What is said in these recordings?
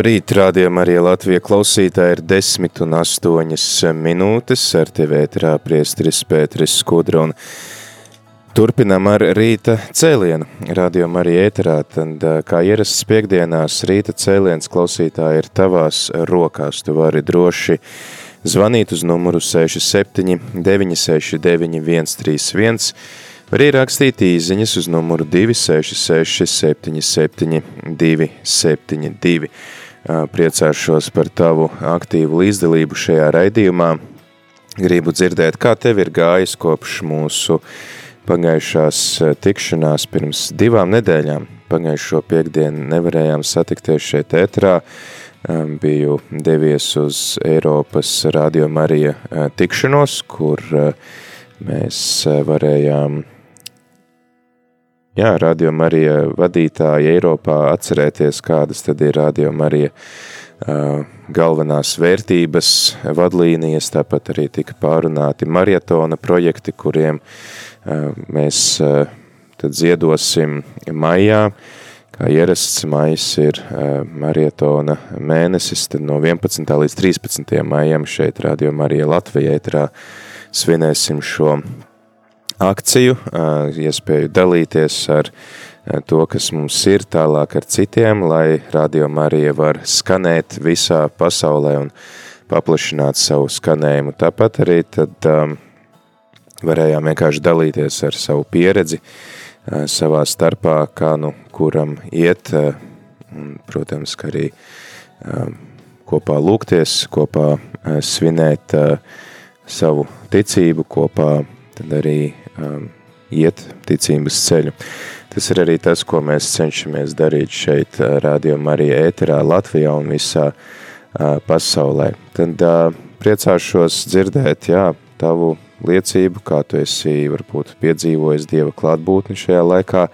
Labrīt, rādījumā arī Latvija klausītāji ir 10 un 8 minūtes ar tevi ētrā priestris Pēteris Skudra un turpinām ar rīta cēlienu. Rādījumā arī ētrā, tad kā ierasts piekdienās rīta cēliens klausītāji ir tavās rokās. Tu vari droši zvanīt uz numuru 67 969 131 Var ierakstīt īziņas uz numuru 266 77 272. Priecāšos par tavu aktīvu līdzdalību šajā raidījumā. Gribu dzirdēt, kā tev ir gājis kopš mūsu pagājušās tikšanās pirms divām nedēļām. Pagājušo piekdienu nevarējām satikties šeit ētrā. Biju devies uz Eiropas Radio Marija tikšanos, kur mēs varējām jā, Radio Marija vadītāji Eiropā atcerēties, kādas tad ir Radio Marija uh, galvenās vērtības, vadlīnijas, tāpat arī tika pārunāti marietona projekti, kuriem uh, mēs uh, tad ziedosim maijā, kā ierasts maijs ir uh, marietona mēnesis, tad no 11. līdz 13. maijam šeit Radio Marija Latvijā ētrā svinēsim šo akciju, iespēju dalīties ar to, kas mums ir tālāk ar citiem, lai Radio Marija var skanēt visā pasaulē un paplašināt savu skanējumu. Tāpat arī tad um, varējām vienkārši dalīties ar savu pieredzi uh, savā starpā, kā nu kuram iet, uh, un, protams, ka arī uh, kopā lūgties, kopā uh, svinēt uh, savu ticību, kopā tad arī um, iet ticības ceļu. Tas ir arī tas, ko mēs cenšamies darīt šeit uh, Radio Marija ēterā Latvijā un visā uh, pasaulē. Tad uh, priecāšos dzirdēt, jā, tavu liecību, kā tu esi varbūt piedzīvojis Dieva klātbūtni šajā laikā.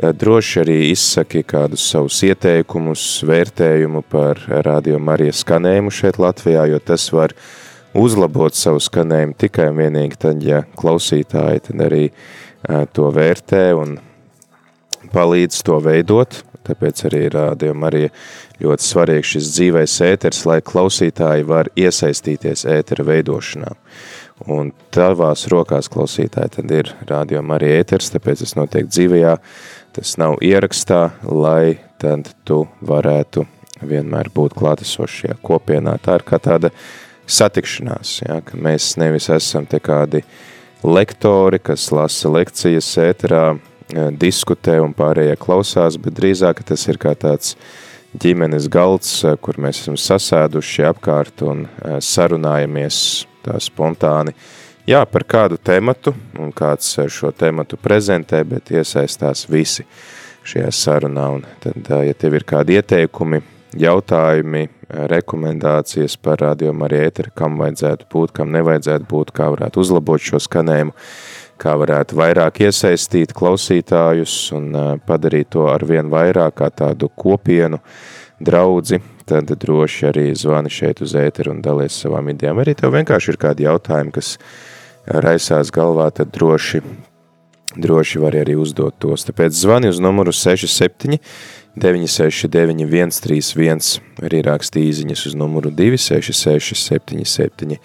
Droši arī izsaki kādus savus ieteikumus, vērtējumu par Radio Marija skanējumu šeit Latvijā, jo tas var uh, uzlabot savu skanējumu tikai un vienīgi tad, ja klausītāji tad arī to vērtē un palīdz to veidot, tāpēc arī rādījum arī ļoti svarīgs šis dzīvais ēters, lai klausītāji var iesaistīties ētera veidošanā. Un tavās rokās klausītāji tad ir rādījum arī ēters, tāpēc tas notiek dzīvajā, tas nav ierakstā, lai tad tu varētu vienmēr būt klātesošajā kopienā. Tā ir kā tāda uh, satikšanās, ja, ka mēs nevis esam te kādi lektori, kas lasa lekcijas ēterā, eh, diskutē un pārējie klausās, bet drīzāk tas ir kā tāds ģimenes galds, eh, kur mēs esam sasēduši apkārt un eh, sarunājamies tā spontāni, jā, par kādu tematu, un kāds šo tematu prezentē, bet iesaistās visi šajā sarunā, un tad, ja tev ir kādi ieteikumi, jautājumi, rekomendācijas par rādījumu arī ēteri, kam vajadzētu būt, kam nevajadzētu būt, kā varētu uzlabot šo skanējumu, kā varētu vairāk iesaistīt klausītājus un padarīt to ar vien vairāk kā tādu kopienu, draudzi, tad droši arī zvani šeit uz ēteru un dalies savām idejām. Arī tev vienkārši ir kādi jautājumi, kas raisās galvā, tad droši, droši var arī uzdot tos. Tāpēc zvani uz numuru 67 969 131, arī raksti īziņas uz numuru 266 77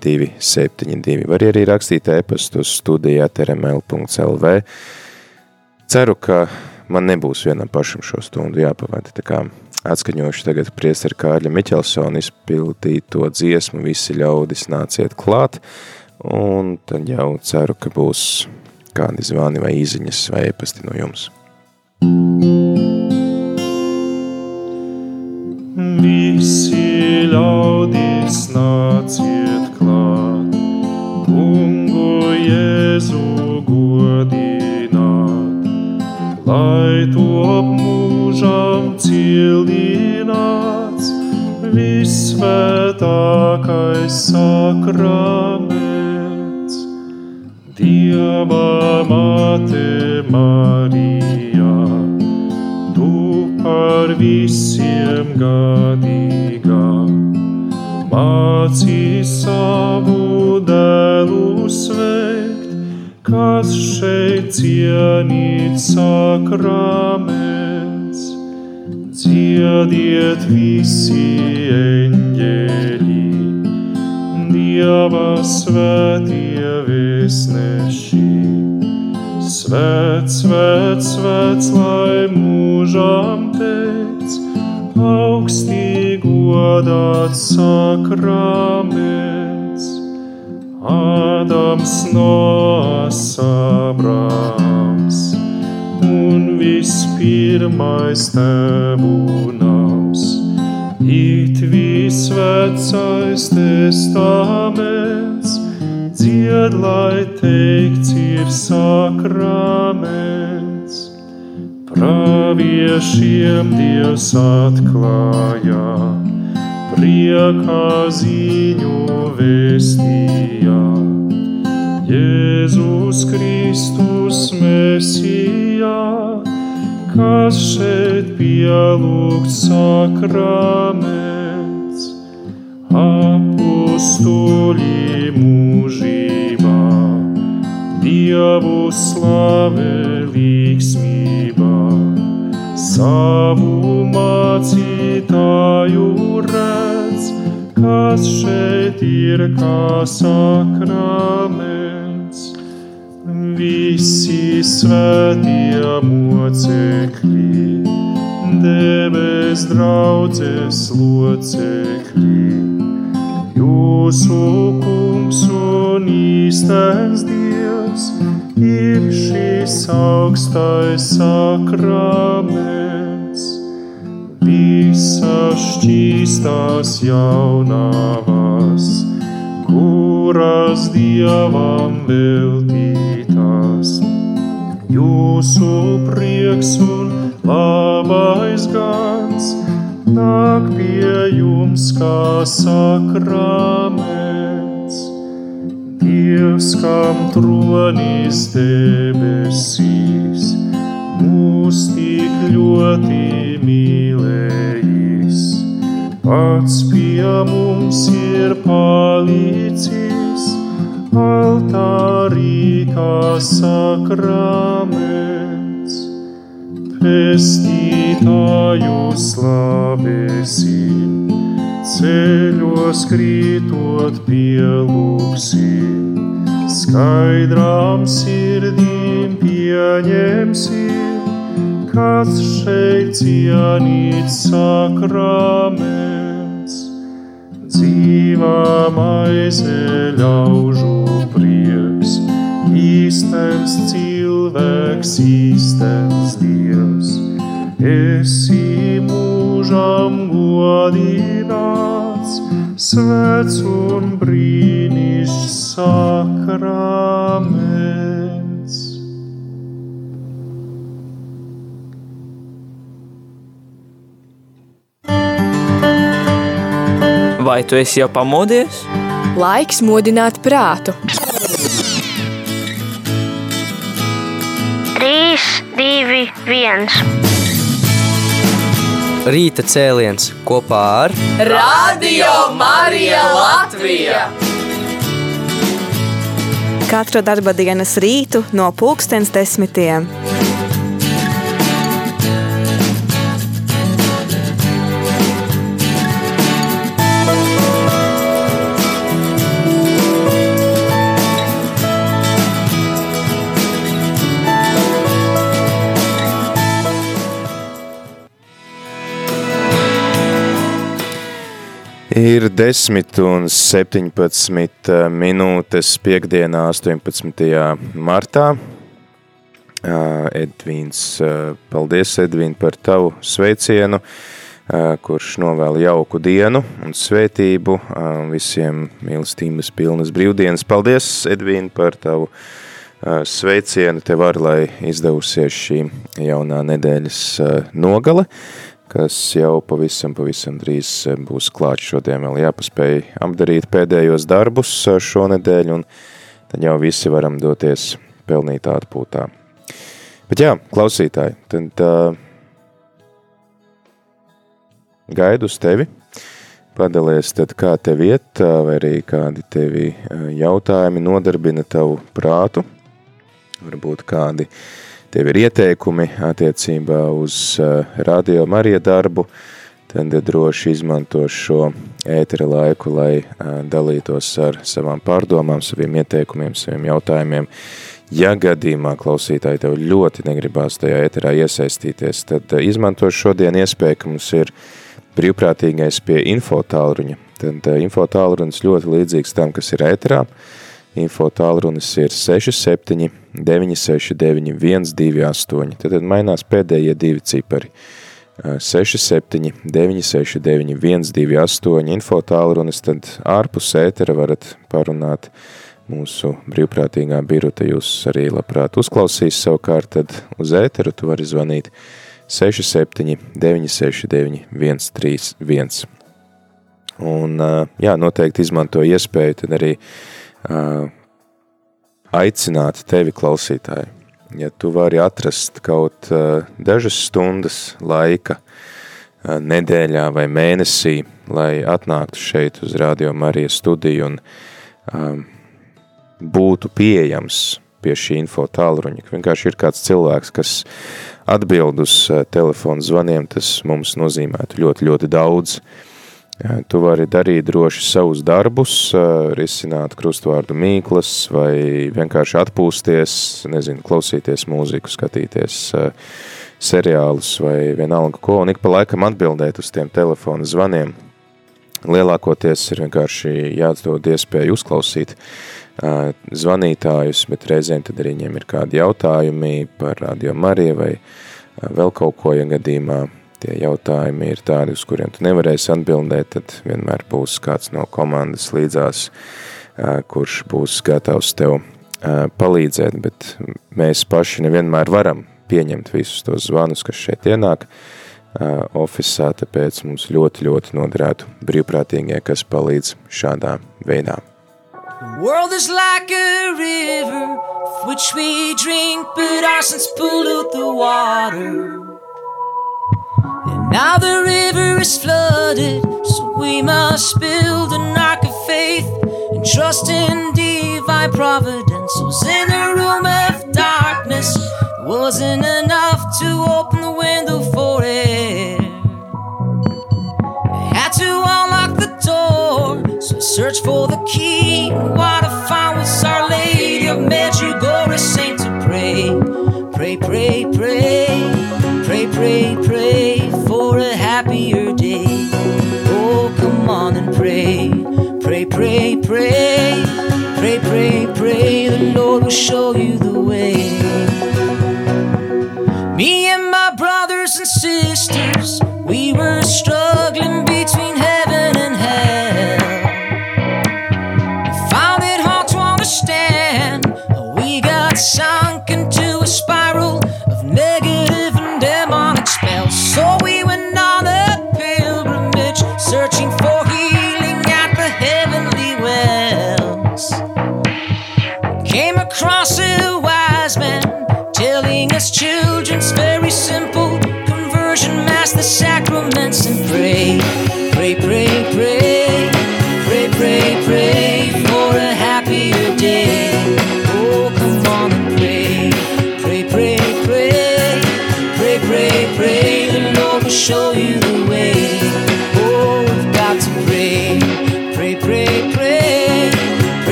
272. Var arī rakstīt e-pastu uz studijā trml.lv. Ceru, ka man nebūs vienam pašam šo stundu jāpavada, tā kā atskaņošu tagad priestara Kārļa Miķelsona izpildīto dziesmu Visi ļaudis nāciet klāt, un tad jau ceru, ka būs kādi zvani vai īziņas vai e-pasti no jums. Visi ļaudis nāciet klāt, kungu Jēzu godināt, lai top mūžam cildināts visvētākais sakraments. Dieva mate Marija, tu par visiem gadīgā, mācī savu dēlu sveikt, kas šeit cienīt sakraments. Dziediet visi eņģeļi, Dieva svētie vēstneši. Svēts, svēts, svēts, lai mūžām teikts, augstī godāts sakraments. Ādams Noas Abrams un vispirmais tevu nams. It visvecais testaments, dzied, lai teikts ir sakraments. Praviešiem Dievs atklāja, priekā ziņu vēstīja. Jēzus Kristus Mēsijā, kas šeit pielūgts sakraments, apustuļi mūžībā, Dievu slavē līksmībā, savu mācītāju redz, kas šeit ir kā sakraments. Visi svētie mocekļi, debes draudzes locekļi, jūsu kungs un īstens Dievs ir šis augstais sakraments. Visas šķīstās jaunavas, kuras Dievam veltītās. Jūsu prieks un labais gans nāk pie jums kā sakraments. Dievs, kam tronis debesīs, mūs tik ļoti mīlējis. Pats pie mums ir palicis, altārī kā sakraments. Pestītāju slavēsim, ceļos krītot pielūksim, skaidrām sirdīm pieņemsim, kas šeit cienīts sakraments. Dzīvā maize ļaužu prieks, īstens cilvēks, īstens dievs. Esi mūžam godināts, svēts un brīnišķs sakraments. Vai tu esi jau pamodies? Laiks modināt prātu. 3, 2, 1. Rīta cēliens kopā ar Radio Marija Latvija! Katru darba dienas rītu no pulkstens desmitiem. Ir 10 un 17 minūtes piekdienā 18. martā. Edvīns, paldies Edvīn par tavu sveicienu, kurš novēl jauku dienu un svētību visiem mīlestības pilnas brīvdienas. Paldies Edvīn par tavu sveicienu tev ar, lai izdevusies šī jaunā nedēļas nogale, kas jau pavisam, pavisam drīz būs klāt šodien. Vēl jāpaspēj apdarīt pēdējos darbus šonedēļ un tad jau visi varam doties pelnīt atpūtā. Bet jā, klausītāji, tad uh, gaidu uz tevi, padalies tad kā tev iet, vai arī kādi tevi jautājumi nodarbina tavu prātu, varbūt kādi tev ir ieteikumi attiecībā uz radio Marija darbu, tad droši izmanto šo ētera laiku, lai dalītos ar savām pārdomām, saviem ieteikumiem, saviem jautājumiem, Ja gadījumā klausītāji tev ļoti negribās tajā eterā iesaistīties, tad eh, izmanto šodien iespēju, ka mums ir brīvprātīgais pie info tālruņa. Tad eh, info tālrunis ļoti līdzīgs tam, kas ir eterā. Info tālrunis ir 67 969 128. Tad, mainās pēdējie divi cipari. 67 969 128 info tālrunis, tad ārpus ētera varat parunāt mūsu brīvprātīgā biruta jūs arī labprāt uzklausīs savukārt, tad uz ēteru tu vari zvanīt 67 969 131. Un, jā, noteikti izmanto iespēju tad arī uh, aicināt tevi klausītāju. Ja tu vari atrast kaut uh, dažas stundas laika uh, nedēļā vai mēnesī, lai atnāktu šeit uz Radio Marijas studiju un um, būtu pieejams pie šī info tālruņa. Vienkārši ir kāds cilvēks, kas atbild uz eh, telefonu zvaniem, tas mums nozīmētu ļoti, ļoti daudz. Tu vari darīt droši savus darbus, eh, risināt krustvārdu mīklas vai vienkārši atpūsties, nezinu, klausīties mūziku, skatīties eh, seriālus vai vienalga ko, un ik pa laikam atbildēt uz tiem telefonu zvaniem. Lielākoties ir vienkārši jāatdod iespēju uzklausīt uh, zvanītājus, bet reizēm tad arī viņiem ir kādi jautājumi par Radio Mariju vai vēl kaut ko, ja gadījumā tie jautājumi ir tādi, uz kuriem tu nevarēsi atbildēt, tad vienmēr būs kāds no komandas līdzās, kurš būs gatavs tev palīdzēt, bet mēs paši nevienmēr varam pieņemt visus tos zvanus, kas šeit ienāk ofisā, tāpēc mums ļoti, ļoti noderētu brīvprātīgie, kas palīdz šādā veidā. The world is like a river which we drink, but our sins pollute the water. And now the river is flooded, so we must build an ark of faith and trust in divine providence. Was in a room of darkness, it wasn't enough to open the window for air. I had to unlock the door, so I searched for the key. What I found was Our Lady of Medjugorje, saint to pray, pray, pray, pray, pray, pray, pray for a happier day. Oh, come on and pray, pray, pray, pray, pray, pray, pray. The Lord will show you the way. Me and my brothers and sisters, we were struggling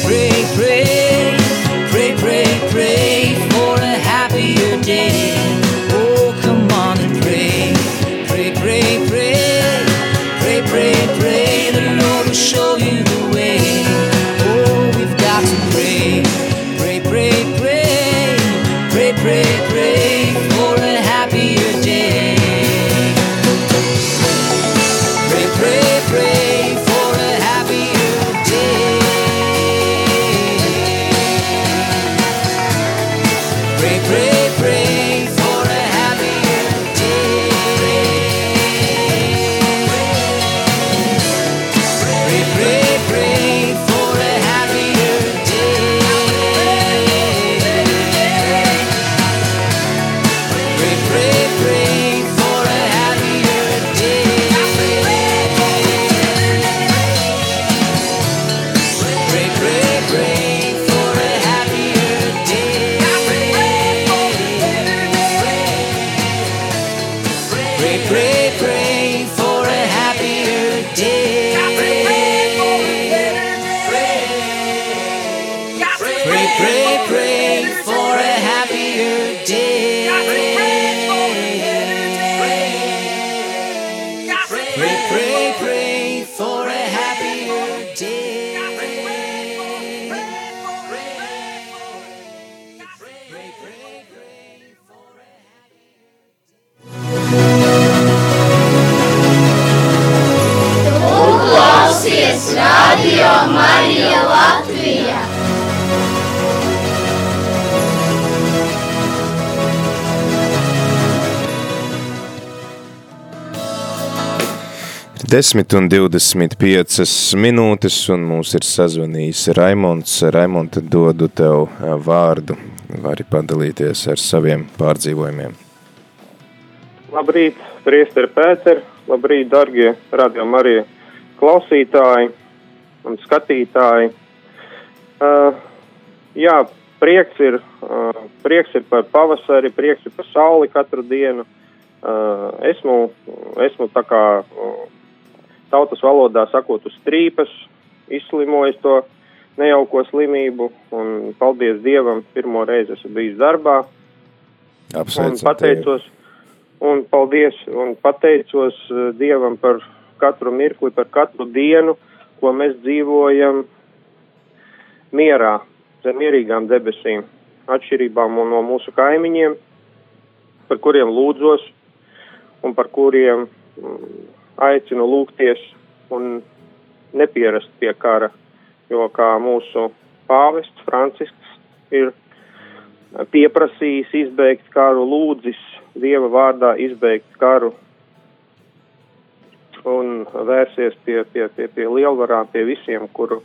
pray, pray, pray, pray, pray, pray for a happier day. 10 un 25 minūtes, un mums ir sazvanījis Raimonds. Raimonds, dodu tev eh, vārdu. Vari padalīties ar saviem pārdzīvojumiem. Labrīt, Priester Pēter, labrīt, dargie radījumi arī klausītāji un skatītāji. Uh, jā, prieks ir, uh, prieks ir par pavasari, prieks ir par sauli katru dienu. Uh, esmu, esmu tā kā uh, tautas valodā sakot uz strīpas, izslimojis to nejauko slimību un paldies Dievam, pirmo reizi esmu bijis darbā. Un Apsveicam pateicos, un paldies, un pateicos uh, Dievam par katru mirkli, par katru dienu, ko mēs dzīvojam mierā, zem mierīgām debesīm, atšķirībā mo- no mūsu kaimiņiem, par kuriem lūdzos un par kuriem mm, aicinu lūgties un nepierast pie kara, jo kā mūsu pāvests Francisks ir pieprasījis izbeigt karu, lūdzis Dieva vārdā izbeigt karu un vērsies pie, pie, pie, pie lielvarām, pie visiem, kuru,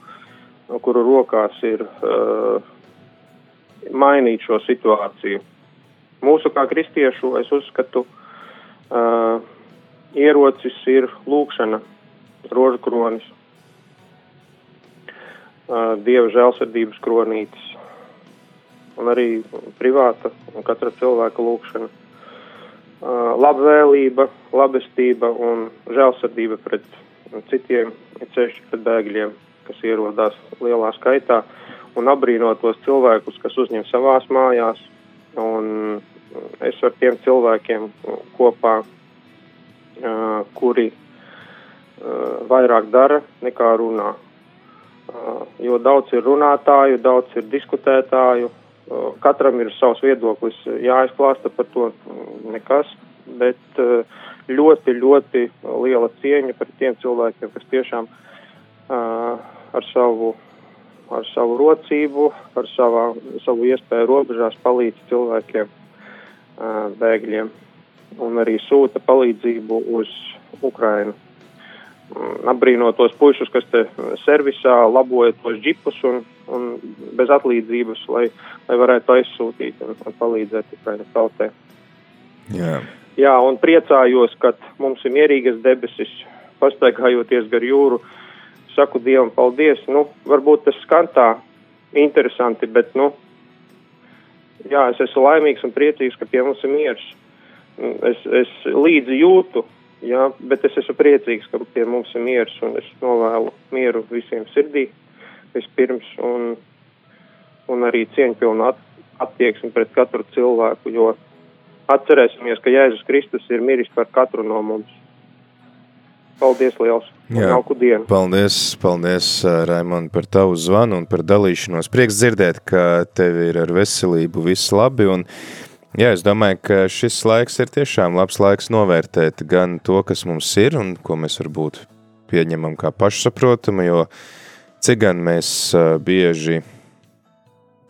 kuru rokās ir uh, mainīt šo situāciju. Mūsu kā kristiešu, es uzskatu, uh, ierocis ir lūkšana, rožu kronis, dieva žēlsirdības kronītis un arī privāta un katra cilvēka lūkšana. Labvēlība, labestība un žēlsirdība pret citiem, ceļš pret bēgļiem, kas ierodās lielā skaitā, un apbrīnot tos cilvēkus, kas uzņem savās mājās, un es ar tiem cilvēkiem kopā, kuri vairāk dara nekā runā. Jo daudz ir runātāju, daudz ir diskutētāju, katram ir savs viedoklis jāizklāsta par to nekas, bet ļoti, ļoti liela cieņa par tiem cilvēkiem, kas tiešām ar savu, ar savu rocību, ar savā, savu iespēju robežās palīdz cilvēkiem, bēgļiem un arī sūta palīdzību uz Ukrainu. Mm, Apbrīnot tos puišus, kas te servisā laboja tos džipus un, un bez atlīdzības, lai, lai varētu aizsūtīt un, un palīdzēt Ukrainas tautē. Jā. Jā, un priecājos, ka mums ir mierīgas debesis, pastaigājoties gar jūru. Saku Dievam, paldies. Nu, varbūt tas skan tā interesanti, bet, nu, jā, es esmu laimīgs un priecīgs, ka pie mums ir miers. Es, es līdzi jūtu, jā, bet es esmu priecīgs, ka pie mums ir miers un es novēlu mieru visiem sirdī vispirms un, un arī cieņpilnu at, attieksmi pret katru cilvēku, jo atcerēsimies, ka Jēzus Kristus ir miris par katru no mums. Paldies liels! Jā. Jauku dienu! Paldies, paldies, ā, Raimond, par tavu zvanu un par dalīšanos. Prieks dzirdēt, ka tev ir ar veselību viss labi. Un, jā, es domāju, ka šis laiks ir tiešām labs laiks novērtēt gan to, kas mums ir un ko mēs varbūt pieņemam kā pašsaprotamu, jo cik gan mēs bieži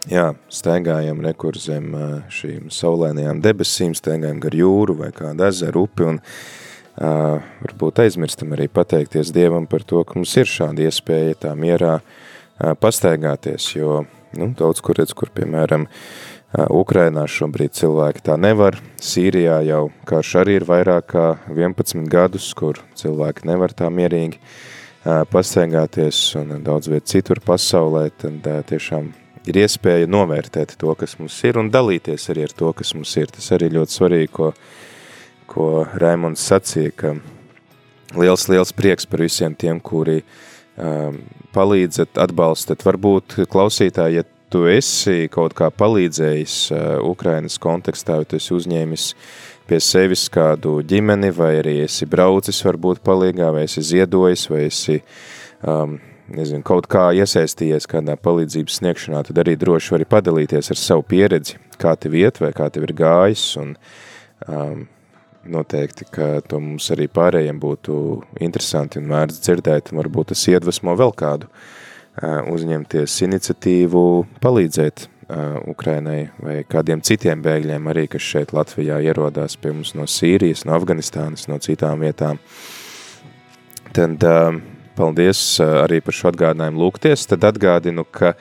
jā, staigājam nekur zem šīm saulēnajām debesīm, staigājam gar jūru vai kādu ezeru upi un Uh, varbūt aizmirstam arī pateikties Dievam par to, ka mums ir šāda iespēja tā mierā uh, pastaigāties, jo nu, daudz kur redz, kur piemēram Ukrainā šobrīd cilvēki tā nevar, Sīrijā jau karš arī ir vairāk kā 11 gadus, kur cilvēki nevar tā mierīgi pastaigāties un daudz viet citur pasaulē, tad tiešām ir iespēja novērtēt to, kas mums ir un dalīties arī ar to, kas mums ir. Tas arī ļoti svarīgi, ko ko Raimonds sacīja, ka liels, liels prieks par visiem tiem, kuri um, palīdzat, atbalstat. Varbūt klausītāji, ja tu esi kaut kā palīdzējis Ukrainas kontekstā, vai tu esi uzņēmis pie sevis kādu ģimeni, vai arī esi braucis varbūt palīgā, vai esi ziedojis, vai esi, um, nezinu, kaut kā iesaistījies kādā palīdzības sniegšanā, tad arī droši vari padalīties ar savu pieredzi, kā tev iet, vai kā tev ir gājis, un um, noteikti, ka to mums arī pārējiem būtu interesanti un vērts dzirdēt, un varbūt tas iedvesmo vēl kādu uh, uzņemties iniciatīvu palīdzēt uh, Ukrainai vai kādiem citiem bēgļiem arī, kas šeit Latvijā ierodās pie mums no Sīrijas, no Afganistānas, no citām vietām. Tad uh, paldies uh, arī par šo atgādinājumu lūgties. Tad atgādinu, ka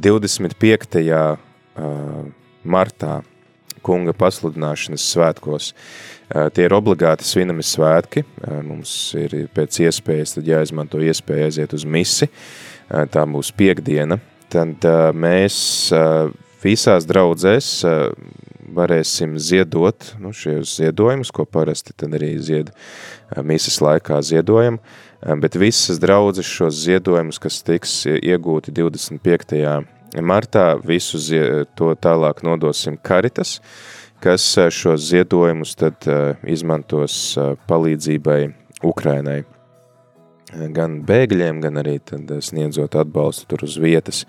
25. Uh, martā kunga pasludināšanas svētkos uh, Tie ir obligāti svinami svētki, mums ir pēc iespējas tad jāizmanto iespēja aiziet uz misi, tā būs piekdiena, tad mēs visās draudzēs varēsim ziedot nu, šos ziedojumus, ko parasti tad arī zied misas laikā ziedojam, bet visas draudzes šos ziedojumus, kas tiks iegūti 25. martā, visu to tālāk nodosim Karitas, kas eh, šos ziedojumus tad eh, izmantos eh, palīdzībai Ukrainai. Gan bēgļiem, gan arī tad sniedzot atbalstu tur uz vietas,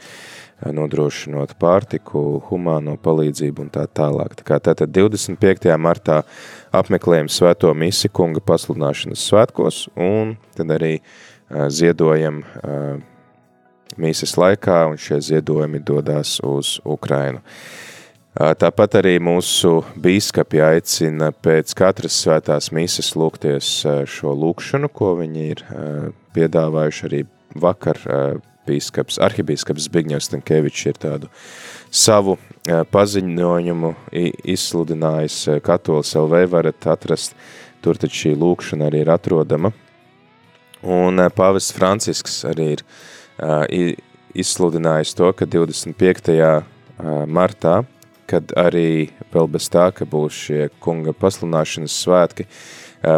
nodrošinot pārtiku, humāno palīdzību un tā tālāk. Tā kā tātad 25. martā apmeklējam svēto misi kunga pasludināšanas svētkos un tad arī ziedojam mīsas laikā un šie ziedojumi dodās uz Ukrainu. Tāpat arī mūsu bīskapi aicina pēc katras svētās mises lūgties šo lūkšanu, ko viņi ir piedāvājuši arī vakar bīskaps, arhibīskaps Zbigņevs Stankevičs ir tādu savu paziņojumu izsludinājis katolis LV varat atrast, tur taču šī lūkšana arī ir atrodama. Un pāvests Francisks arī ir izsludinājis to, ka 25. martā kad arī vēl bez tā, ka būs šie kunga paslunāšanas svētki,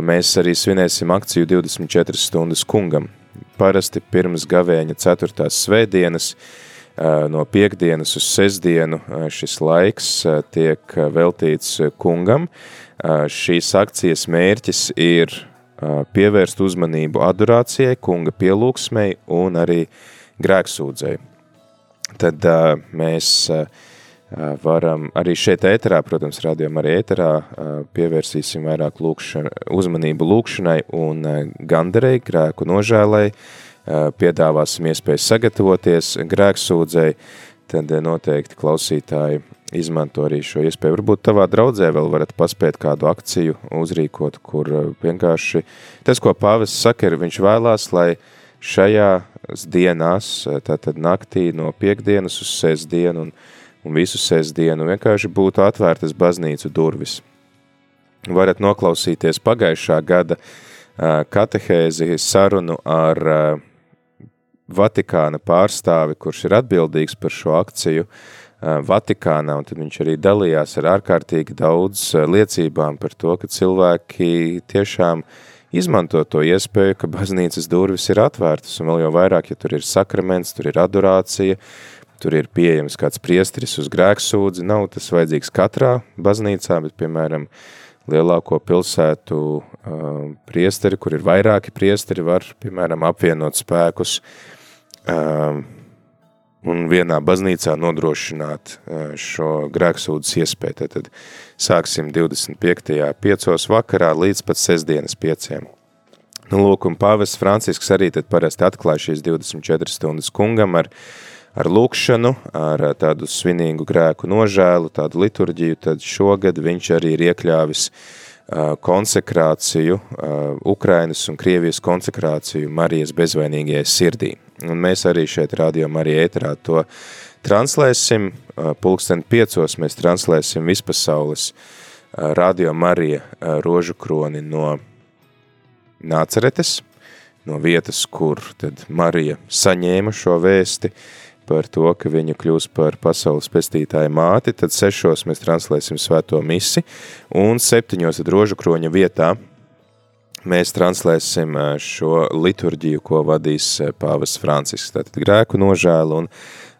mēs arī svinēsim akciju 24 stundas kungam. Parasti pirms gavēņa 4. svētdienas, no piekdienas uz sestdienu šis laiks tiek veltīts kungam. Šīs akcijas mērķis ir pievērst uzmanību adorācijai, kunga pielūgsmei un arī grēksūdzei. Tad mēs uh, varam arī šeit ēterā, protams, rādījumā arī ēterā pievērsīsim vairāk lūkšana, uzmanību lūkšanai un gandarei, grēku nožēlai, piedāvāsim iespēju sagatavoties grēksūdzei, tad noteikti klausītāji izmanto arī šo iespēju. Varbūt tavā draudzē vēl varat paspēt kādu akciju uzrīkot, kur vienkārši tas, ko pāvests saka, ir viņš vēlās, lai šajās dienās, tātad naktī no piekdienas uz sestdienu un un visu sestdienu vienkārši būtu atvērtas baznīcu durvis. Varat noklausīties pagājušā gada katehēzi sarunu ar Vatikāna pārstāvi, kurš ir atbildīgs par šo akciju Vatikānā, un tad viņš arī dalījās ar ārkārtīgi daudz liecībām par to, ka cilvēki tiešām izmanto to iespēju, ka baznīcas durvis ir atvērtas, un vēl jau vairāk, ja tur ir sakraments, tur ir adorācija, tur ir pieejams kāds priesteris uz grēksūdzi, nav tas vajadzīgs katrā baznīcā, bet, piemēram, lielāko pilsētu uh, priesteri, kur ir vairāki priesteri, var, piemēram, apvienot spēkus uh, un vienā baznīcā nodrošināt uh, šo grēksūdzes iespēju. Tad sāksim 25. piecos vakarā līdz pat sestdienas pieciem. Nu, lūk, un pāvests Francisks arī tad parasti atklāja šīs 24 stundas kungam ar uh, ar lūkšanu, ar tādu svinīgu grēku nožēlu, tādu liturģiju, tad šogad viņš arī ir iekļāvis konsekrāciju, Ukrainas un Krievijas konsekrāciju Marijas bezvainīgajai sirdī. Un mēs arī šeit Radio Marija ēterā to translēsim, pulksten piecos mēs translēsim vispasaules Radio Marija rožu kroni no Nāceretes, no vietas, kur tad Marija saņēma šo vēsti, par to, ka viņa kļūs par pasaules pestītāju māti, tad sešos mēs translēsim svēto misi, un septiņos tad rožu kroņa vietā mēs translēsim šo liturģiju, ko vadīs pāvis Francisks, tātad grēku nožēlu un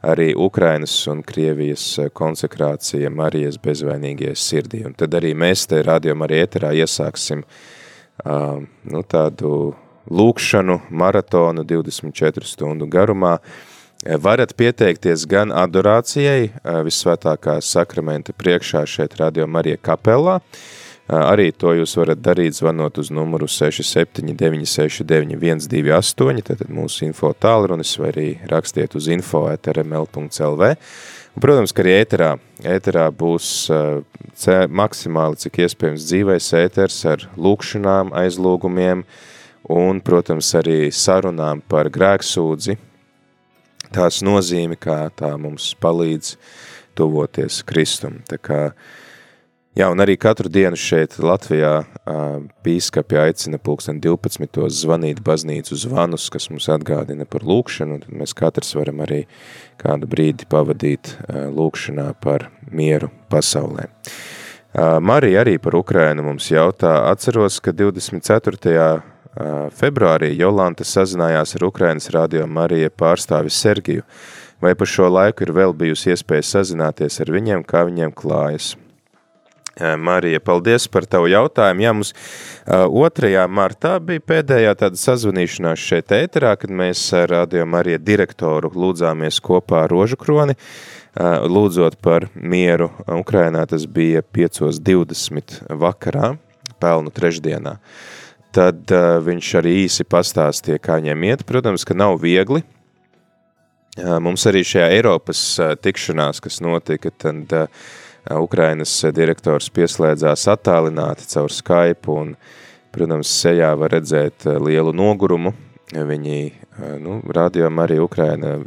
arī Ukrainas un Krievijas konsekrācija Marijas bezvainīgajai sirdī. Un tad arī mēs te rādījām arī ēterā iesāksim uh, nu, tādu lūkšanu maratonu 24 stundu garumā. Varat pieteikties gan adorācijai visvētākā sakramenta priekšā šeit Radio Marija kapelā, Arī to jūs varat darīt zvanot uz numuru 679699128, tātad mūsu info tālrunis, vai arī rakstiet uz info etrml.lv. Protams, ka arī ēterā, ēterā būs uh, maksimāli, cik iespējams dzīvais ēters ar lūkšanām, aizlūgumiem un, protams, arī sarunām par grēksūdzi, tās nozīmi, kā tā mums palīdz tuvoties Kristum. Tā kā Jā, un arī katru dienu šeit Latvijā pīskapi aicina pulksten 12. zvanīt baznīcu zvanus, kas mums atgādina par lūkšanu, tad mēs katrs varam arī kādu brīdi pavadīt lūkšanā par mieru pasaulē. Marija arī par Ukrainu mums jautā, atceros, ka 24. Februārī Jolanta sazinājās ar Ukrainas radio Marija pārstāvi Sergiju, vai pa šo laiku ir vēl bijusi iespēja sazināties ar viņiem, kā viņiem klājas. Marija, paldies par tavu jautājumu. Jā, mums 2. martā bija pēdējā tāda sazvanīšanās šeit ēterā, kad mēs ar Radio Marija direktoru lūdzāmies kopā Rožu kroni, lūdzot par mieru Ukrainā, tas bija 5.20 vakarā, pelnu trešdienā. Tad viņš arī īsi pastāstīja, kā viņiem iet. Protams, ka nav viegli. Mums arī šajā Eiropas tikšanās, kas notika, tad uh, Ukrainas direktors pieslēdzās attālināti caur Skype un, protams, sejā var redzēt lielu nogurumu. Viņi, nu, rādījām arī Ukraina,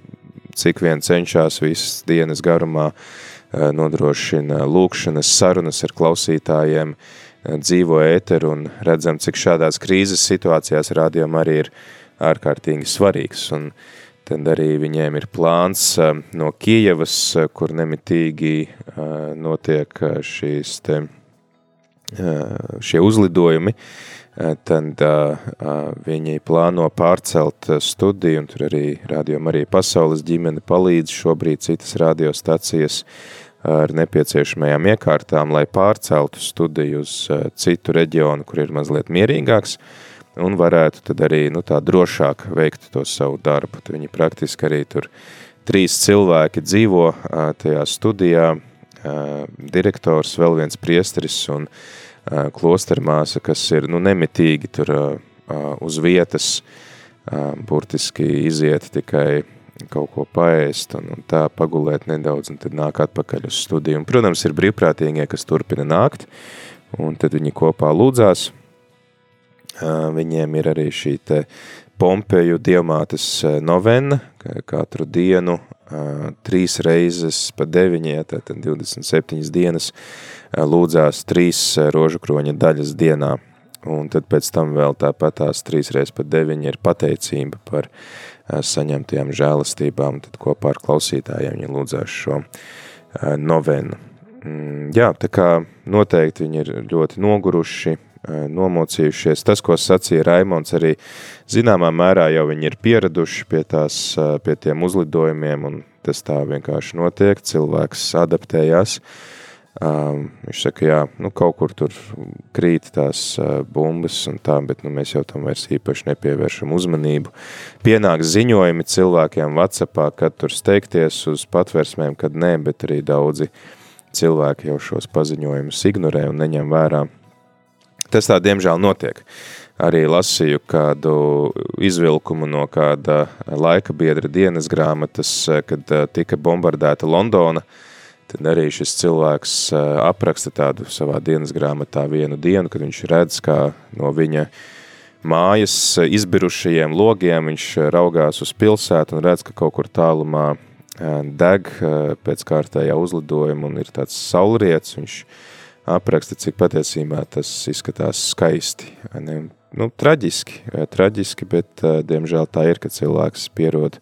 cik vien cenšas visas dienas garumā nodrošina lūkšanas sarunas ar klausītājiem, dzīvo ēteru un redzam, cik šādās krīzes situācijās rādījām arī ir ārkārtīgi svarīgs. Un, Tad arī viņiem ir plāns no Kijevas, kur nemitīgi notiek šīs te, šie uzlidojumi, tad viņi plāno pārcelt studiju, un tur arī rādījuma arī pasaules ģimene palīdz šobrīd citas radiostacijas ar nepieciešamajām iekārtām, lai pārceltu studiju uz citu reģionu, kur ir mazliet mierīgāks, un varētu tad arī nu, tā drošāk veikt to savu darbu. Tad viņi praktiski arī tur trīs cilvēki dzīvo tajā studijā, direktors, vēl viens priesteris un klostermāsa, kas ir nu, nemitīgi tur uz vietas, burtiski iziet tikai kaut ko paēst un, un tā pagulēt nedaudz un tad nāk atpakaļ uz studiju. Un, protams, ir brīvprātīgie, kas turpina nākt, un tad viņi kopā lūdzās – Viņiem ir arī šī te Pompeju diamātes novena, katru dienu trīs reizes pa deviņie, tātad 27 dienas lūdzās trīs rožu kroņa daļas dienā. Un tad pēc tam vēl tāpat tās trīs reizes pa deviņi ir pateicība par saņemtajām žēlastībām, tad kopā ar klausītājiem viņi lūdzās šo novenu. Mm, jā, tā kā noteikti viņi ir ļoti noguruši, Eh, nomocījušies. Tas, ko sacīja Raimons, arī zināmā mērā jau viņi ir pieraduši pie, tās, eh, pie tiem uzlidojumiem, un tas tā vienkārši notiek, cilvēks adaptējās. Um, viņš saka, jā, nu kaut kur tur krīt tās uh, bumbas un tā, bet nu, mēs jau tam vairs īpaši nepievēršam uzmanību. Pienāk ziņojumi cilvēkiem Whatsappā, kad tur steigties uz patversmēm, kad nē, bet arī daudzi cilvēki jau šos paziņojumus ignorē un neņem vērā. Tas tā diemžēl notiek. Arī lasīju kādu izvilkumu no kāda laika biedra dienas grāmatas, kad tika bombardēta Londona, tad arī šis cilvēks apraksta tādu savā dienas grāmatā vienu dienu, kad viņš redz, kā no viņa mājas izbirušajiem logiem viņš raugās uz pilsētu un redz, ka kaut kur tālumā deg pēc kārtējā uzlidojuma un ir tāds saulriets, viņš apraksta, cik patiesībā tas izskatās skaisti. Nu, traģiski, traģiski, bet, diemžēl, tā ir, ka cilvēks pierod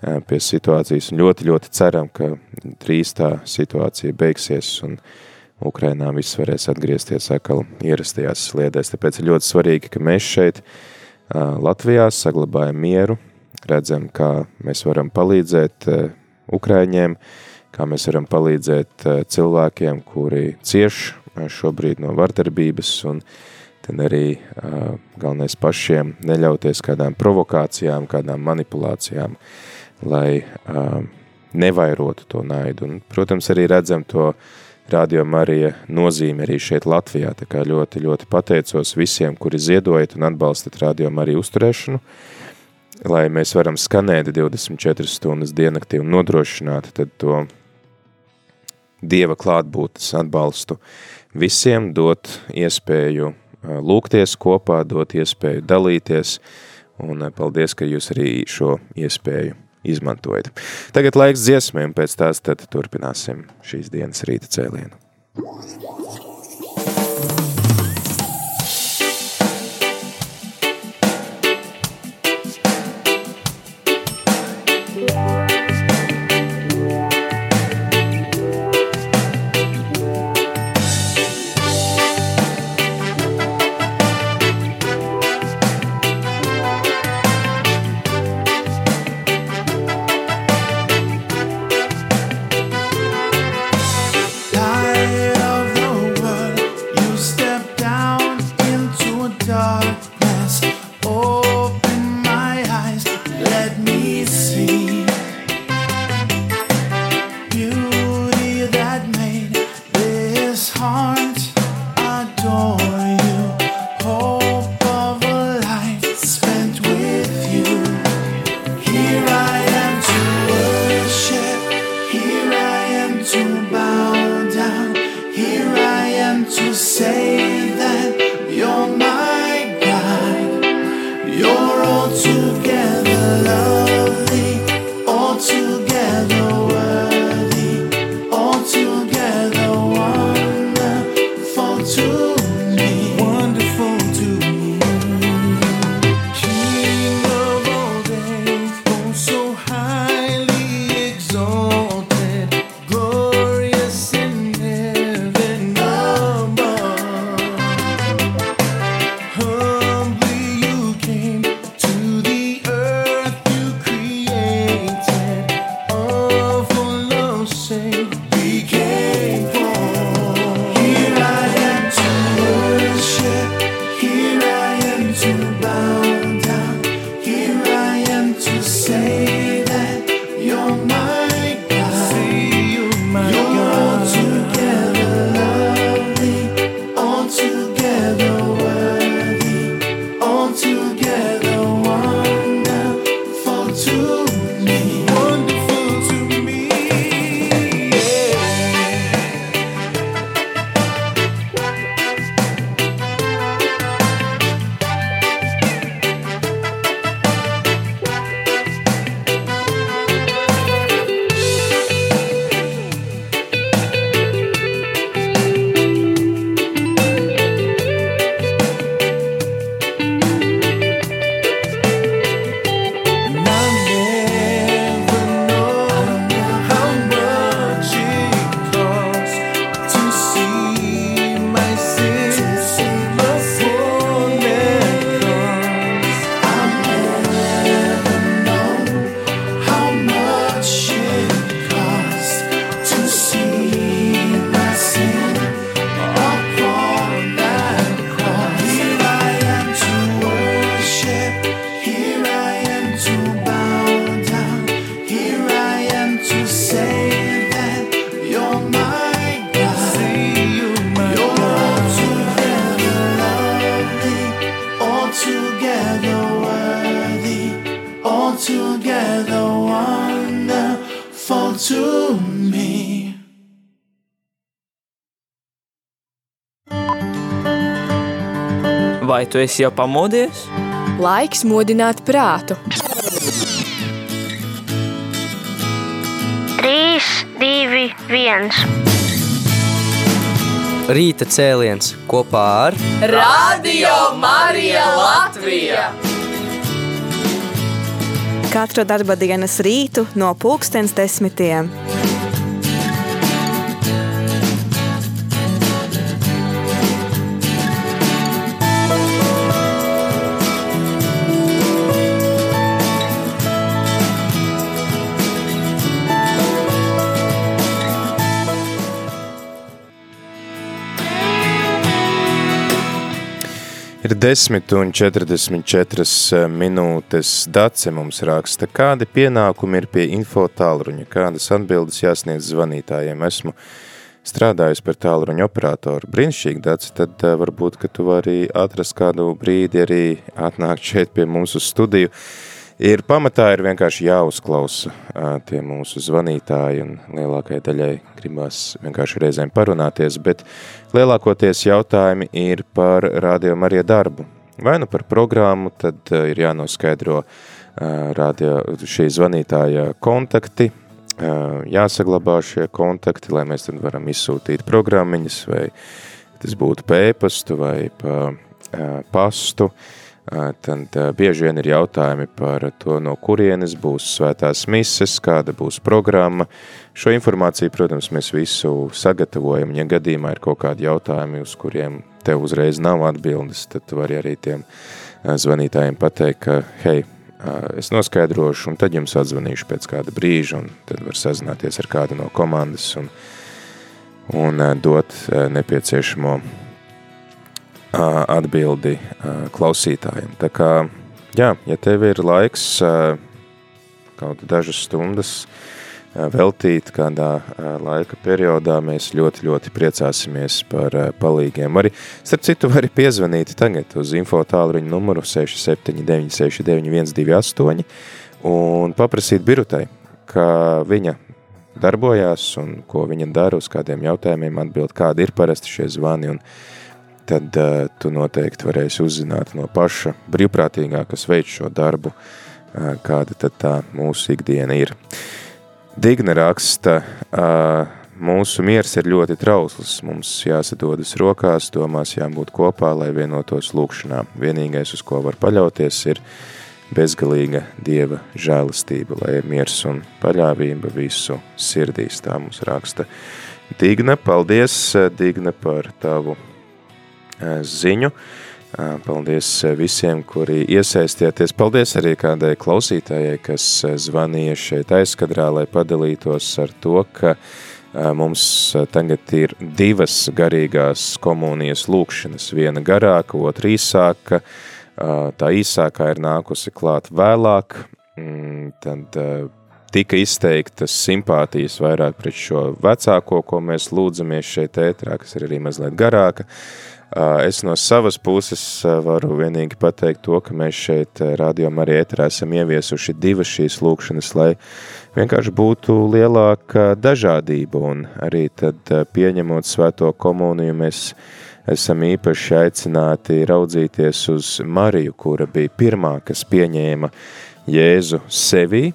pie situācijas un ļoti, ļoti ceram, ka drīz tā situācija beigsies un Ukrainā viss varēs atgriezties atkal ierastajās sliedēs. Tāpēc ir ļoti svarīgi, ka mēs šeit Latvijā saglabājam mieru, redzam, kā mēs varam palīdzēt Ukraiņiem, kā mēs varam palīdzēt cilvēkiem, kuri cieš šobrīd no vardarbības un tad arī galvenais pašiem neļauties kādām provokācijām, kādām manipulācijām, lai nevairotu to naidu. Un, protams, arī redzam to Radio Marija nozīme arī šeit Latvijā, tā kā ļoti, ļoti pateicos visiem, kuri ziedojat un atbalstat Radio Mariju uzturēšanu, lai mēs varam skanēt 24 stundas diennaktī un nodrošināt tad to Dieva klātbūtnes atbalstu visiem, dot iespēju lūgties kopā, dot iespēju dalīties, un paldies, ka jūs arī šo iespēju izmantojat. Tagad laiks dziesmēm, pēc tās tad turpināsim šīs dienas rīta cēlienu. Vai tu esi jau pamodies? Laiks modināt prātu. 3, 2, 1. Rīta cēliens kopā ar Radio Marija Latvija. Katru darba dienas rītu no pulkstens desmitiem. Ir 10 un 44 minūtes dace mums raksta, kādi pienākumi ir pie info tālruņa, kādas atbildes jāsniedz zvanītājiem. Esmu strādājusi par tālruņa operatoru. Brīnišķīgi dace, tad varbūt, ka tu vari atrast kādu brīdi arī atnākt šeit pie mums uz studiju. Ir pamatā ir vienkārši jāuzklausa tie mūsu zvanītāji un lielākai daļai gribās vienkārši reizēm parunāties, bet lielākoties jautājumi ir par radio Marija darbu. Vai nu par programmu, tad ir jānoskaidro radio šī zvanītāja kontakti, jāsaglabā šie kontakti, lai mēs tad varam izsūtīt programmiņas, vai tas būtu pa e-pastu vai pa pastu, tad bieži vien ir jautājumi par to, no kurienes būs svētās mises, kāda būs programma. Šo informāciju, protams, mēs visu sagatavojam, ja gadījumā ir kaut kādi jautājumi, uz kuriem tev uzreiz nav atbildes, tad tu vari arī tiem zvanītājiem pateikt, ka, hei, es noskaidrošu, un tad jums atzvanīšu pēc kāda brīža, un tad var sazināties ar kādu no komandas un, un dot nepieciešamo atbildi klausītājiem. Tā kā, jā, ja tev ir laiks kaut dažas stundas veltīt kādā laika periodā, mēs ļoti, ļoti priecāsimies par palīgiem. Arī, starp citu, vari piezvanīt tagad uz info tālruņa numuru 679699128 un paprasīt birutai, ka viņa darbojās un ko viņa dara uz kādiem jautājumiem atbild, kādi ir parasti šie zvani un tad uh, tu noteikti varēsi uzzināt no paša brīvprātīgā, kas veic šo darbu, uh, kāda tad tā mūsu ikdiena ir. Digna raksta, uh, mūsu miers ir ļoti trausls, mums jāsadodas rokās, domās jābūt kopā, lai vienotos lūkšanā. Vienīgais, uz ko var paļauties, ir bezgalīga Dieva žēlastība, lai ir miers un paļāvība visu sirdīs, tā mums raksta. Digna, paldies, Digna, par tavu ziņu. Paldies visiem, kuri iesaistieties. Paldies arī kādai klausītājai, kas zvanīja šeit aizkadrā, lai padalītos ar to, ka mums tagad ir divas garīgās komunijas lūkšanas. Viena garāka, otra īsāka. Tā īsākā ir nākusi klāt vēlāk, mm, tad tika izteiktas simpātijas vairāk pret šo vecāko, ko mēs lūdzamies šeit ētrā, kas ir arī mazliet garāka. Es no savas puses varu vienīgi pateikt to, ka mēs šeit Radio Marija ēterā esam ieviesuši divas šīs lūkšanas, lai vienkārši būtu lielāka dažādība un arī tad pieņemot svēto komuniju mēs esam īpaši aicināti raudzīties uz Mariju, kura bija pirmā, kas pieņēma Jēzu sevī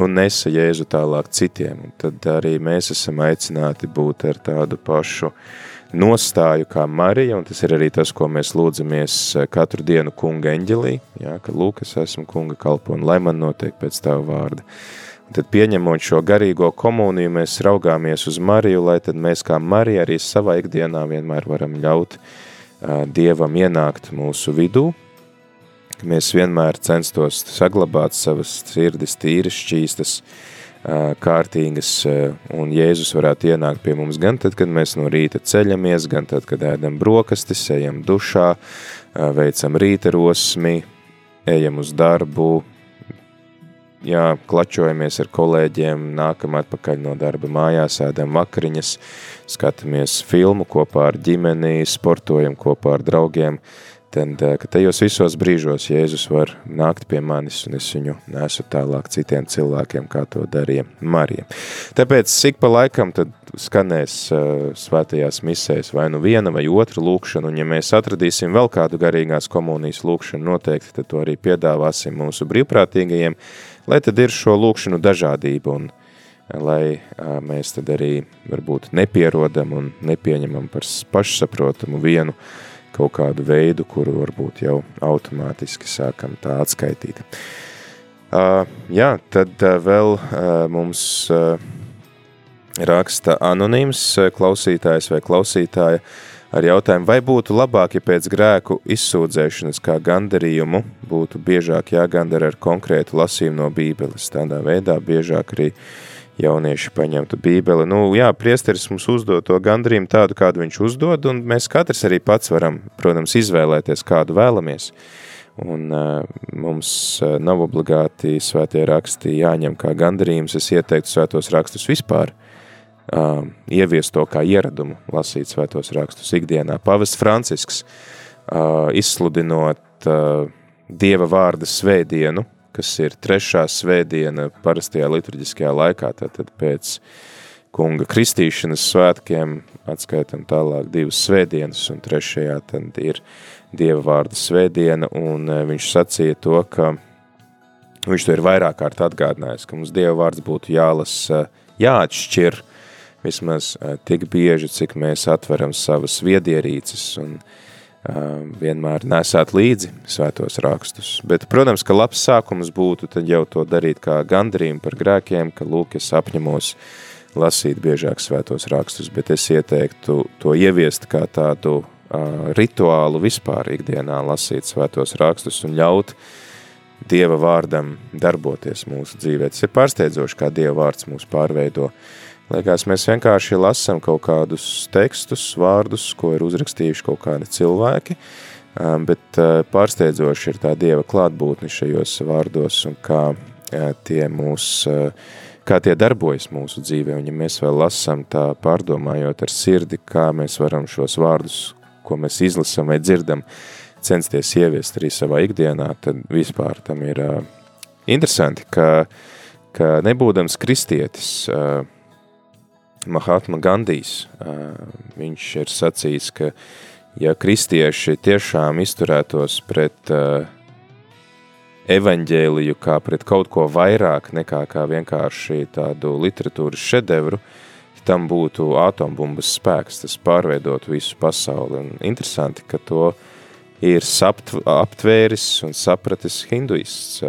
un nesa Jēzu tālāk citiem. Un tad arī mēs esam aicināti būt ar tādu pašu uh, nostāju kā Marija, un tas ir arī tas, ko mēs lūdzamies eh, katru dienu kunga eņģelī, jā, ka lūk, es esmu kunga kalponi, lai man notiek pēc tava vārda. Un tad pieņemot šo garīgo komuniju, mēs raugāmies uz Mariju, lai tad mēs kā Marija arī savā ikdienā vienmēr varam ļaut uh, Dievam ienākt mūsu vidū, ka mēs vienmēr censtos saglabāt savas sirdis tīras, šķīstas, uh, kārtīgas, un Jēzus varētu ienākt pie mums gan tad, kad mēs no rīta ceļamies, gan tad, kad ēdam brokastis, ejam dušā, veicam rīta rosmi, ejam uz darbu, jā, klačojamies ar kolēģiem, nākam atpakaļ no darba mājās, ēdam vakariņas, skatāmies filmu kopā ar ģimeni, sportojam kopā ar draugiem, tad, ka tajos visos brīžos Jēzus var nākt pie manis un es viņu nesu tālāk citiem cilvēkiem, kā to darīja Marija. Tāpēc cik pa laikam tad skanēs uh, svētajās misēs vai nu viena vai otra lūkšana, un ja mēs atradīsim vēl kādu garīgās komunijas lūkšanu noteikti, tad to arī piedāvāsim mūsu brīvprātīgajiem, lai tad ir šo lūkšanu dažādība un lai uh, mēs tad arī varbūt nepierodam un nepieņemam par pašsaprotamu vienu uh, kaut kādu veidu, kuru varbūt jau automātiski sākam tā atskaitīt. Uh, jā, tad uh, vēl uh, mums uh, raksta anonīms klausītājs vai klausītāja ar jautājumu, vai būtu labāk, ja pēc grēku izsūdzēšanas kā gandarījumu būtu biežāk jāgandara ar konkrētu lasījumu no bībeles. Tādā veidā biežāk arī jaunieši paņemtu bībeli. Nu, jā, priesteris mums uzdod to gandrījumu tādu, kādu viņš uzdod, un mēs katrs arī pats varam, protams, izvēlēties, kādu vēlamies. Un uh, mums uh, nav obligāti svētie raksti jāņem kā gandarījums. Es ieteiktu svētos rakstus vispār uh, ieviest to kā ieradumu, lasīt svētos rakstus ikdienā. Pavests Francisks, uh, izsludinot uh, Dieva vārda svētdienu, kas ir trešā svētdiena parastajā liturģiskajā laikā, tātad pēc kunga kristīšanas svētkiem atskaitam tālāk divas svētdienas, un trešajā tad ir Dieva vārda svētdiena, un e, viņš sacīja to, ka viņš to ir vairāk kārt atgādinājis, ka mums Dieva vārds būtu jālasa, jāatšķir vismaz e, tik bieži, cik mēs atveram savas viedierīces un uh, vienmēr nesāt līdzi svētos rakstus. Bet, protams, ka labs sākums būtu tad jau to darīt kā gandarījumu par grēkiem, ka lūk, es apņemos lasīt biežāk svētos rakstus, bet es ieteiktu to ieviest kā tādu uh, rituālu vispār ikdienā lasīt svētos rakstus un ļaut Dieva vārdam darboties mūsu dzīvē. Tas ir pārsteidzoši, kā Dieva vārds mūs pārveido. Uh, Liekas, mēs vienkārši lasām kaut kādus tekstus, vārdus, ko ir uzrakstījuši kaut kādi cilvēki, um, bet uh, pārsteidzoši ir tā Dieva klātbūtne šajos vārdos un kā uh, tie mūs, uh, kā tie darbojas mūsu dzīvē. Un ja mēs vēl lasām tā pārdomājot ar sirdi, kā mēs varam šos vārdus, ko mēs izlasam vai dzirdam, censties ieviest arī savā ikdienā, tad vispār tam ir interesanti, ka, ka nebūdams kristietis, Mahatma Gandijs. Viņš ir sacījis, ka ja kristieši tiešām izturētos pret evaņģēliju kā pret kaut ko vairāk nekā kā vienkārši tādu literatūras šedevru, tam būtu atombumbas spēks, tas pārveidot visu pasauli. Un interesanti, ka to ir sapt, aptvēris un sapratis hinduists.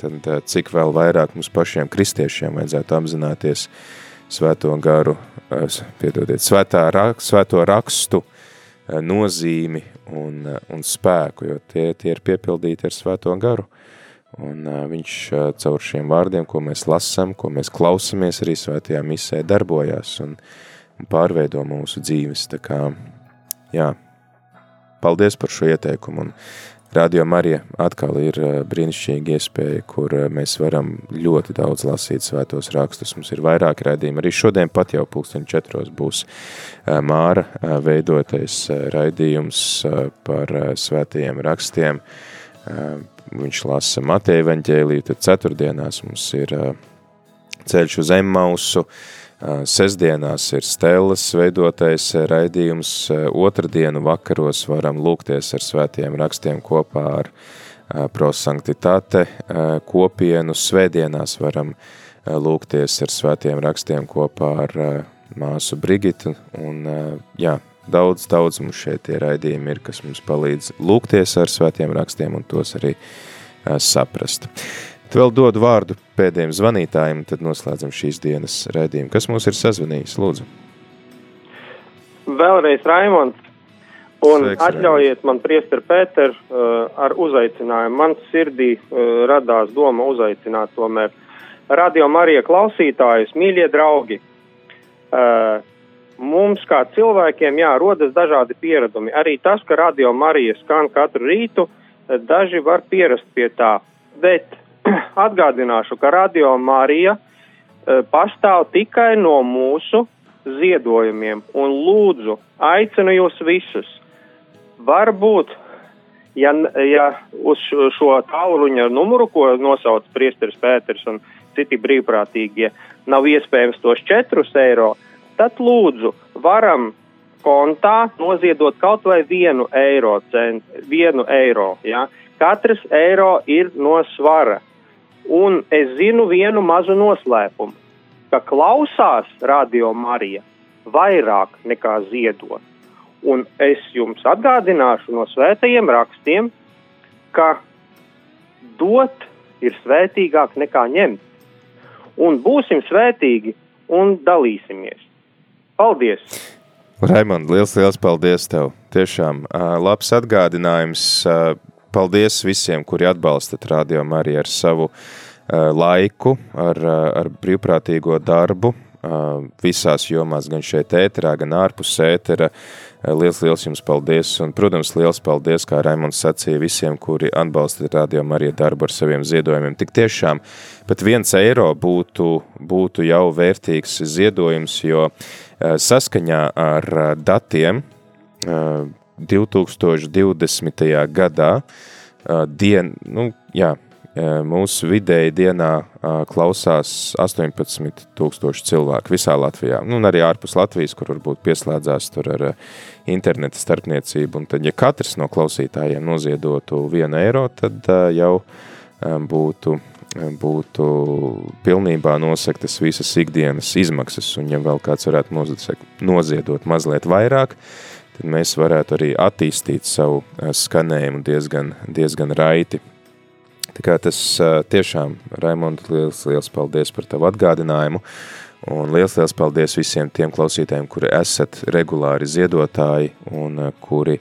Tad cik vēl vairāk mums pašiem kristiešiem vajadzētu apzināties uh, svēto garu, piedodiet, svētā, svēto rakstu nozīmi un, un spēku, jo tie, tie ir piepildīti ar svēto garu. Un viņš caur šiem vārdiem, ko mēs lasam, ko mēs klausamies arī svētajā misē, darbojās un, un pārveido mūsu dzīves. Tā kā, jā, paldies par šo ieteikumu un Radio Marija atkal ir eh, brīnišķīga iespēja, kur eh, mēs varam ļoti daudz lasīt svētos rakstus. Mums ir vairāk raidījumi. Arī šodien pat jau pulksten četros būs eh, Māra veidotais raidījums par svētajiem rakstiem. Viņš lasa Mateja evaņģēliju, tad ceturtdienās mums ir ceļš uz Emmausu, Sesdienās ir Stellas veidotais raidījums, otrdienu vakaros varam lūgties ar svētiem rakstiem kopā ar prosanktitāte kopienu, svētdienās varam lūgties ar svētiem rakstiem kopā ar māsu Brigitu, un jā, daudz, daudz mums šeit tie raidījumi ir, kas mums palīdz lūgties ar svētiem rakstiem un tos arī saprast. Tad vēl dodu vārdu pēdējiem zvanītājiem, tad noslēdzam šīs dienas redzējumu. Kas mums ir sazvanījis, lūdzu? Vēlreiz Raimonds, un Sveiks, atļaujiet man priester Pēter uh, ar uzaicinājumu. Man sirdī uh, radās doma uzaicināt tomēr Radio Marija klausītājus, mīļie draugi. Uh, mums kā cilvēkiem, jā, rodas dažādi pieredumi. Arī tas, ka Radio Marija skan katru rītu, daži var pierast pie tā. Bet atgādināšu, ka Radio Marija e, pastāv tikai no mūsu ziedojumiem. Un lūdzu, aicinu jūs visus. Varbūt, ja, ja uz šo tālruņa numuru, ko nosauc Priesteris Pēters un citi brīvprātīgie, nav iespējams tos 4 eiro, tad lūdzu, varam kontā noziedot kaut vai vienu eiro, cent, vienu eiro. Ja? Katrs eiro ir no svara. Un es zinu vienu mazu noslēpumu, ka klausās radio Marija vairāk nekā ziedot. Un es jums atgādināšu no svētajiem rakstiem, ka dot ir svētīgāk nekā ņemt. Un būsim svētīgi un dalīsimies. Paldies! Raimond, liels, liels paldies tev! Tiešām uh, labs atgādinājums. Uh, paldies visiem, kuri atbalstat Radio Mariju ar savu laiku ar, ar brīvprātīgo darbu visās jomās, gan šeit ēterā, gan ārpus ētera. Liels, liels jums paldies, un, protams, liels paldies, kā Raimons sacīja, visiem, kuri atbalsta radio Marija darbu ar saviem ziedojumiem. Tik tiešām pat viens eiro būtu, būtu jau vērtīgs ziedojums, jo saskaņā ar datiem 2020. gadā dien, nu, jā, mūsu vidēji dienā klausās 18 tūkstoši cilvēku visā Latvijā, nu, un arī ārpus Latvijas, kur varbūt pieslēdzās tur ar interneta starpniecību, un tad, ja katrs no klausītājiem noziedotu vienu eiro, tad jau būtu, būtu pilnībā nosaktas visas ikdienas izmaksas, un ja vēl kāds varētu noziedot mazliet vairāk, tad mēs varētu arī attīstīt savu skanējumu diezgan, diezgan raiti. Tā kā tas tiešām, Raimond, liels, liels paldies par tavu atgādinājumu, un liels, liels paldies visiem tiem klausītājiem, kuri esat regulāri ziedotāji, un kuri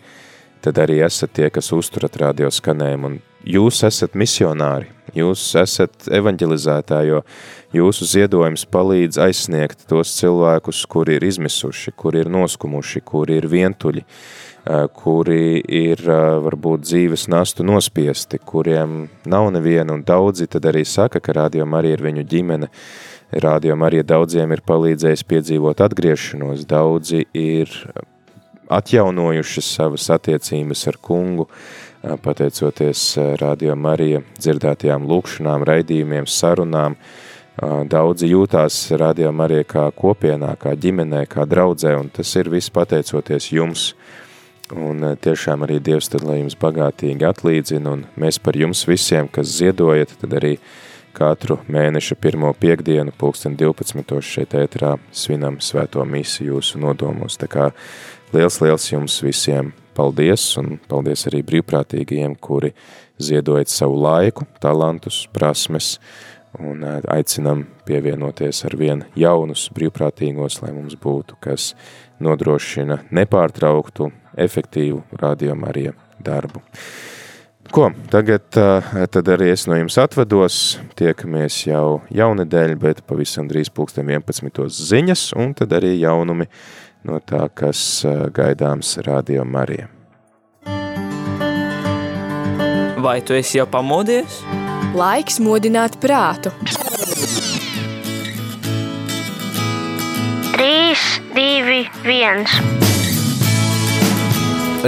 tad arī esat tie, kas uzturat radio skanējumu, un jūs esat misionāri, jūs esat evanģelizētāji, jo jūsu ziedojums palīdz aizsniegt tos cilvēkus, kuri ir izmisuši, kuri ir noskumuši, kuri ir vientuļi, kuri ir varbūt dzīves nastu nospiesti, kuriem nav neviena, un daudzi tad arī saka, ka Radio Marija ir viņu ģimene, Radio Marija daudziem ir palīdzējis piedzīvot atgriešanos, daudzi ir atjaunojuši savas attiecības ar kungu, pateicoties Radio Marija dzirdētajām lūkšanām, raidījumiem, sarunām, Daudzi jūtās Radio Marija kā kopienā, kā ģimenē, kā draudzē, un tas ir viss pateicoties jums. Un tiešām arī Dievs tad, lai jums bagātīgi atlīdzina, un mēs par jums visiem, kas ziedojat, tad arī katru mēneša pirmo piekdienu, pulksten 12. šeit ētrā svinam svēto misiju jūsu nodomos. Tā kā liels, liels jums visiem paldies, un paldies arī brīvprātīgajiem, kuri ziedojat savu laiku, talantus, prasmes, un aicinam pievienoties ar vien jaunus brīvprātīgos, lai mums būtu, kas nodrošina nepārtrauktu efektīvu arī darbu. Ko, tagad tad arī es no jums atvados, tiekamies jau jaunedēļ, bet pavisam drīz pulksten 11. ziņas, un tad arī jaunumi no tā, kas gaidāms Radio Marija. Vai tu esi jau pamodies? Laiks modināt prātu. 3, 2, 1.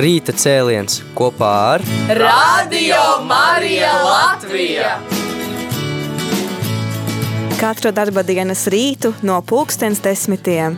Rīta cēliens kopā ar Radio Marija Latvija. Katru darba dienas rītu no pulkstens desmitiem.